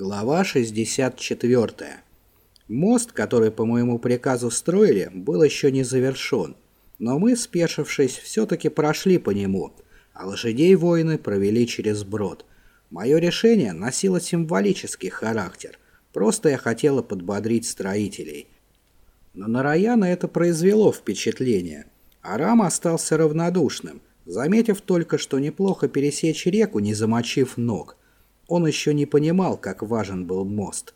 Глава 64. Мост, который по моему приказу строили, был еще не завершен, но мы, спешившись, все-таки прошли по нему, а лошадей воины провели через брод. Мое решение носило символический характер, просто я хотела подбодрить строителей. Но на Раяна это произвело впечатление, а Рам остался равнодушным, заметив только, что неплохо пересечь реку, не замочив ног. Он еще не понимал, как важен был мост.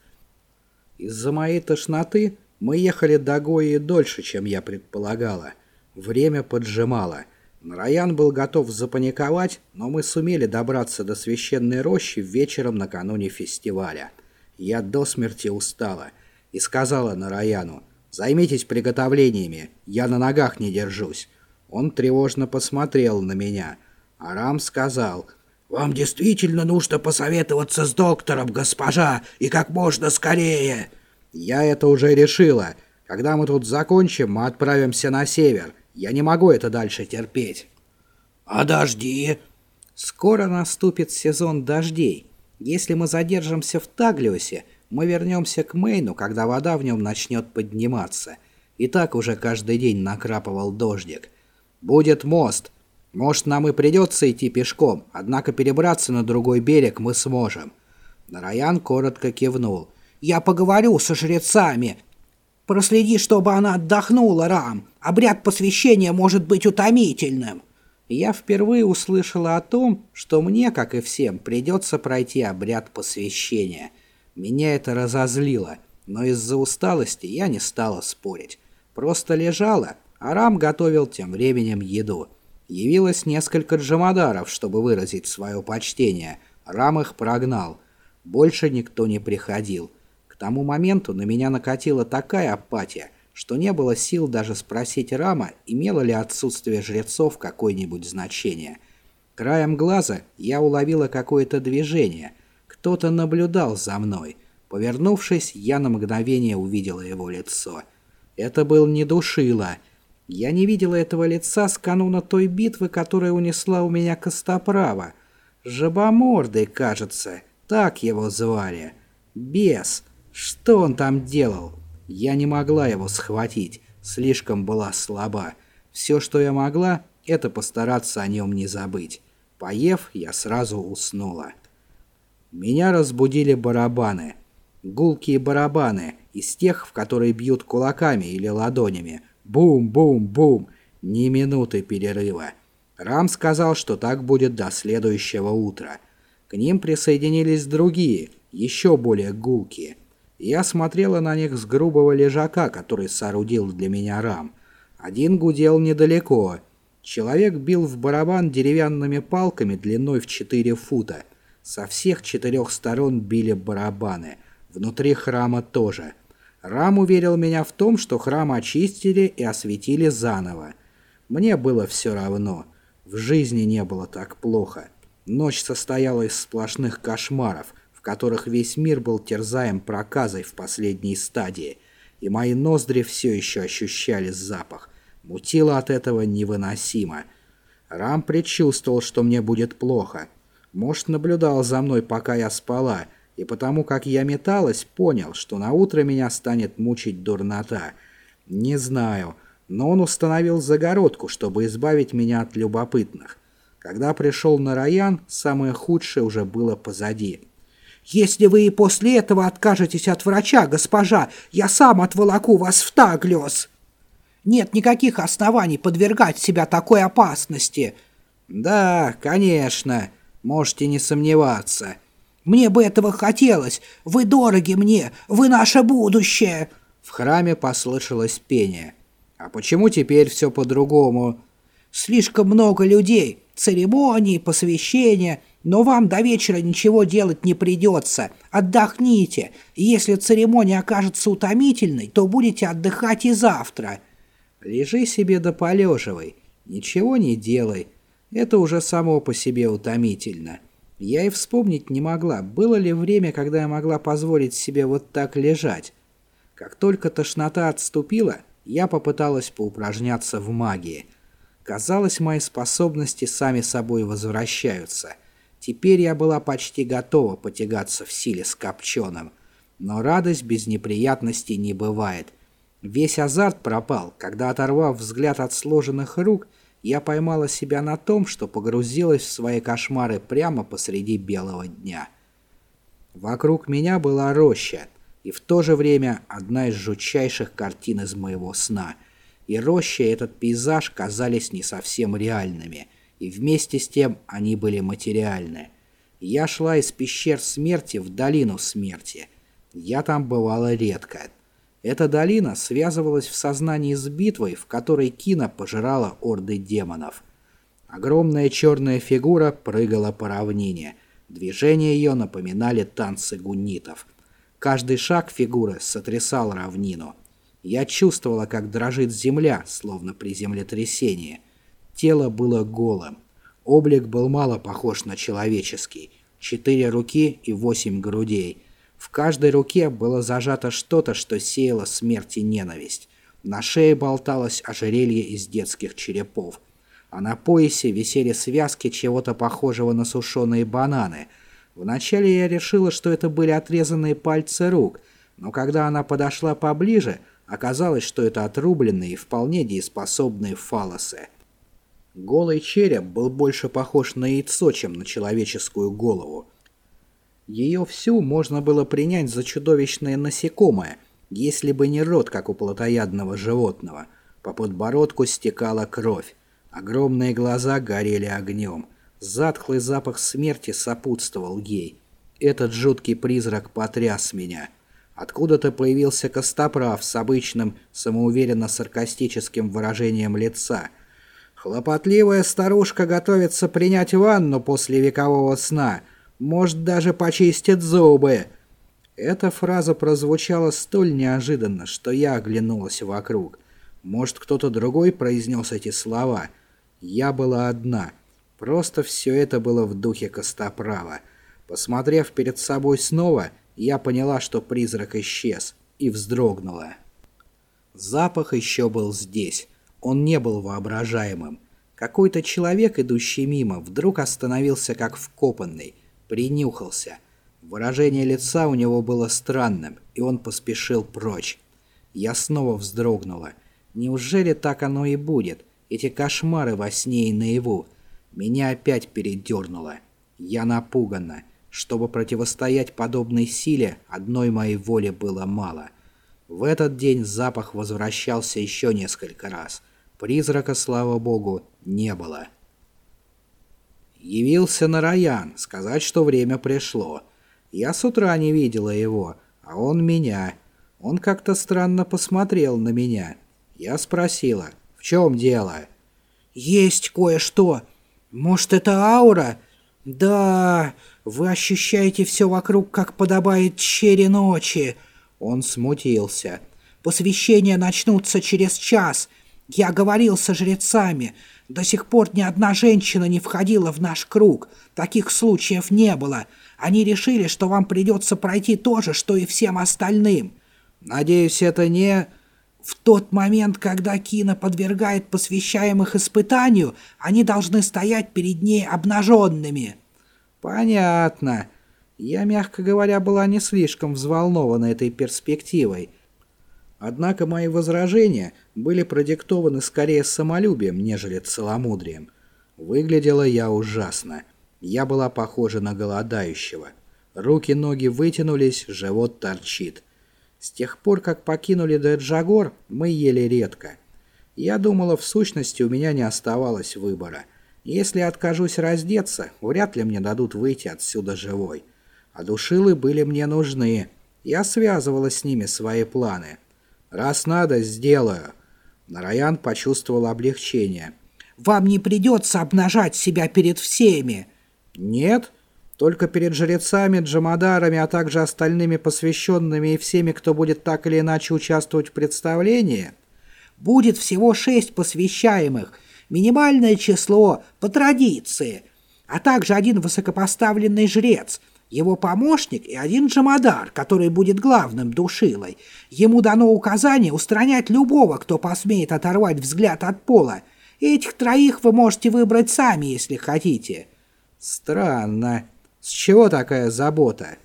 Из-за моей тошноты мы ехали до Гои дольше, чем я предполагала. Время поджимало. Нараян был готов запаниковать, но мы сумели добраться до священной рощи вечером накануне фестиваля. Я до смерти устала и сказала Нараяну, «Займитесь приготовлениями, я на ногах не держусь». Он тревожно посмотрел на меня. Арам сказал, «Вам действительно нужно посоветоваться с доктором, госпожа, и как можно скорее!» «Я это уже решила. Когда мы тут закончим, мы отправимся на север. Я не могу это дальше терпеть». «А дожди?» «Скоро наступит сезон дождей. Если мы задержимся в Таглиосе, мы вернемся к Мейну, когда вода в нем начнет подниматься. И так уже каждый день накрапывал дождик. Будет мост, может, нам и придется идти пешком, однако перебраться на другой берег мы сможем». Нараян коротко кивнул. «Я поговорю со жрецами. Проследи, чтобы она отдохнула, Рам. Обряд посвящения может быть утомительным». Я впервые услышала о том, что мне, как и всем, придется пройти обряд посвящения. Меня это разозлило, но из-за усталости я не стала спорить. Просто лежала, а Рам готовил тем временем еду. Явилось несколько джамадаров, чтобы выразить свое почтение. Рам их прогнал. Больше никто не приходил. К тому моменту на меня накатила такая апатия, что не было сил даже спросить Рама, имело ли отсутствие жрецов какое-нибудь значение. Краем глаза я уловила какое-то движение. Кто-то наблюдал за мной. Повернувшись, я на мгновение увидела его лицо. Это был не Душила — я не видела этого лица с кануна той битвы, которая унесла у меня Костоправа. Жабомордый, кажется, так его звали. Бес. Что он там делал? Я не могла его схватить, слишком была слаба. Все, что я могла, это постараться о нем не забыть. Поев, я сразу уснула. Меня разбудили барабаны. Гулкие барабаны, из тех, в которые бьют кулаками или ладонями, Бум-бум-бум. Ни минуты перерыва. Рам сказал, что так будет до следующего утра. К ним присоединились другие, еще более гулкие. Я смотрела на них с грубого лежака, который соорудил для меня Рам. Один гудел недалеко. Человек бил в барабан деревянными палками длиной в 4 фута. Со всех четырех сторон били барабаны. Внутри храма тоже. Рам уверил меня в том, что храм очистили и осветили заново. Мне было все равно. В жизни не было так плохо. Ночь состояла из сплошных кошмаров, в которых весь мир был терзаем проказой в последней стадии, и мои ноздри все еще ощущали запах. Мутило от этого невыносимо. Рам предчувствовал, что мне будет плохо. Может, наблюдал за мной, пока я спала, и потому как я металась, понял, что на утро меня станет мучить дурнота. Не знаю, но он установил загородку, чтобы избавить меня от любопытных. Когда пришел на Раян, самое худшее уже было позади. «Если вы и после этого откажетесь от врача, госпожа, я сам отволоку вас в Таглиос!» «Нет никаких оснований подвергать себя такой опасности!» «Да, конечно, можете не сомневаться». Мне бы этого хотелось. Вы дороги мне, вы наше будущее!» В храме послышалось пение. «А почему теперь все по-другому?» «Слишком много людей, церемонии, посвящения, но вам до вечера ничего делать не придется. Отдохните. Если церемония окажется утомительной, то будете отдыхать и завтра». «Лежи себе да полеживай. Ничего не делай. Это уже само по себе утомительно». Я и вспомнить не могла, было ли время, когда я могла позволить себе вот так лежать. Как только тошнота отступила, я попыталась поупражняться в магии. Казалось, мои способности сами собой возвращаются. Теперь я была почти готова потягаться в силе с Копченым. Но радость без неприятностей не бывает. Весь азарт пропал, когда, оторвав взгляд от сложенных рук, я поймала себя на том, что погрузилась в свои кошмары прямо посреди белого дня. Вокруг меня была роща, и в то же время одна из жутчайших картин из моего сна. И роща и этот пейзаж казались не совсем реальными, и вместе с тем они были материальны. Я шла из пещер смерти в долину смерти. Я там бывала редко. Эта долина связывалась в сознании с битвой, в которой Кина пожирала орды демонов. Огромная черная фигура прыгала по равнине. Движения ее напоминали танцы гуннитов. Каждый шаг фигуры сотрясал равнину. Я чувствовала, как дрожит земля, словно при землетрясении. Тело было голым. Облик был мало похож на человеческий. Четыре руки и восемь грудей. В каждой руке было зажато что-то, что сеяло смерть и ненависть. На шее болталось ожерелье из детских черепов. А на поясе висели связки чего-то похожего на сушеные бананы – Вначале я решила, что это были отрезанные пальцы рук, но когда она подошла поближе, оказалось, что это отрубленные и вполне дееспособные фалосы. Голый череп был больше похож на яйцо, чем на человеческую голову. Ее всю можно было принять за чудовищное насекомое, если бы не рот, как у плотоядного животного. По подбородку стекала кровь. Огромные глаза горели огнем. Затхлый запах смерти сопутствовал ей. Этот жуткий призрак потряс меня. Откуда-то появился Костоправ с обычным, самоуверенно-саркастическим выражением лица. Хлопотливая старушка готовится принять ванну после векового сна. Может, даже почистит зубы. Эта фраза прозвучала столь неожиданно, что я оглянулась вокруг. Может, кто-то другой произнес эти слова. Я была одна — Просто все это было в духе Костоправа. Посмотрев перед собой снова, я поняла, что призрак исчез, и вздрогнула. Запах еще был здесь. Он не был воображаемым. Какой-то человек, идущий мимо, вдруг остановился как вкопанный, принюхался. Выражение лица у него было странным, и он поспешил прочь. Я снова вздрогнула. Неужели так оно и будет? Эти кошмары во сне и наяву. Меня опять передернуло. Я напугана. Чтобы противостоять подобной силе, одной моей воли было мало. В этот день запах возвращался еще несколько раз. Призрака, слава богу, не было. Явился Нараян, сказать, что время пришло. Я с утра не видела его, а он меня. Он как-то странно посмотрел на меня. Я спросила, в чем дело? «Есть кое-что», «Может, это аура?» «Да, вы ощущаете все вокруг, как подобает чере ночи». Он смутился. «Посвящения начнутся через час. Я говорил со жрецами. До сих пор ни одна женщина не входила в наш круг. Таких случаев не было. Они решили, что вам придется пройти то же, что и всем остальным. Надеюсь, это не...» В тот момент, когда Кина подвергает посвящаемых испытанию, они должны стоять перед ней обнаженными. Понятно. Я, мягко говоря, была не слишком взволнована этой перспективой. Однако мои возражения были продиктованы скорее самолюбием, нежели целомудрием. Выглядела я ужасно. Я была похожа на голодающего. Руки-ноги вытянулись, живот торчит. С тех пор, как покинули Деджагор, мы ели редко. Я думала, в сущности, у меня не оставалось выбора. Если откажусь раздеться, вряд ли мне дадут выйти отсюда живой. А душилы были мне нужны. Я связывала с ними свои планы. Раз надо, сделаю. Нараян почувствовал облегчение. «Вам не придется обнажать себя перед всеми!» «Нет?» Только перед жрецами, джамадарами, а также остальными посвященными и всеми, кто будет так или иначе участвовать в представлении? Будет всего шесть посвящаемых, минимальное число по традиции, а также один высокопоставленный жрец, его помощник и один джамадар, который будет главным душилой. Ему дано указание устранять любого, кто посмеет оторвать взгляд от пола. Этих троих вы можете выбрать сами, если хотите. Странно. С чего такая забота?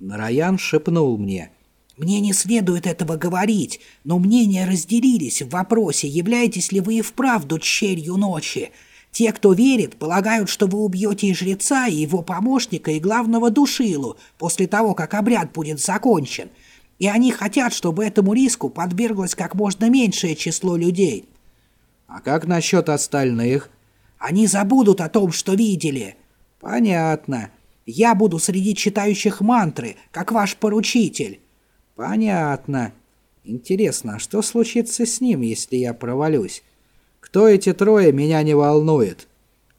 Нараян шепнул мне. Мне не следует этого говорить, но мнения разделились в вопросе, являетесь ли вы и вправду черью ночи. Те, кто верит, полагают, что вы убьете и жреца, и его помощника, и главного душилу, после того, как обряд будет закончен. И они хотят, чтобы этому риску подверглось как можно меньшее число людей. А как насчет остальных? Они забудут о том, что видели. Понятно. Я буду среди читающих мантры, как ваш поручитель. Понятно. Интересно, а что случится с ним, если я провалюсь? Кто эти трое, меня не волнует.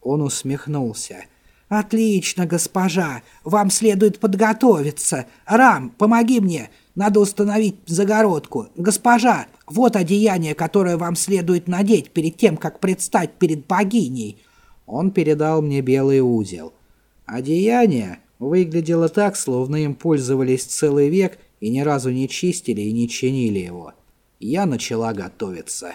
Он усмехнулся. «Отлично, госпожа. Вам следует подготовиться. Рам, помоги мне. Надо установить загородку. Госпожа, вот одеяние, которое вам следует надеть перед тем, как предстать перед богиней». Он передал мне белый узел. Одеяние выглядело так, словно им пользовались целый век и ни разу не чистили и не чинили его. Я начала готовиться.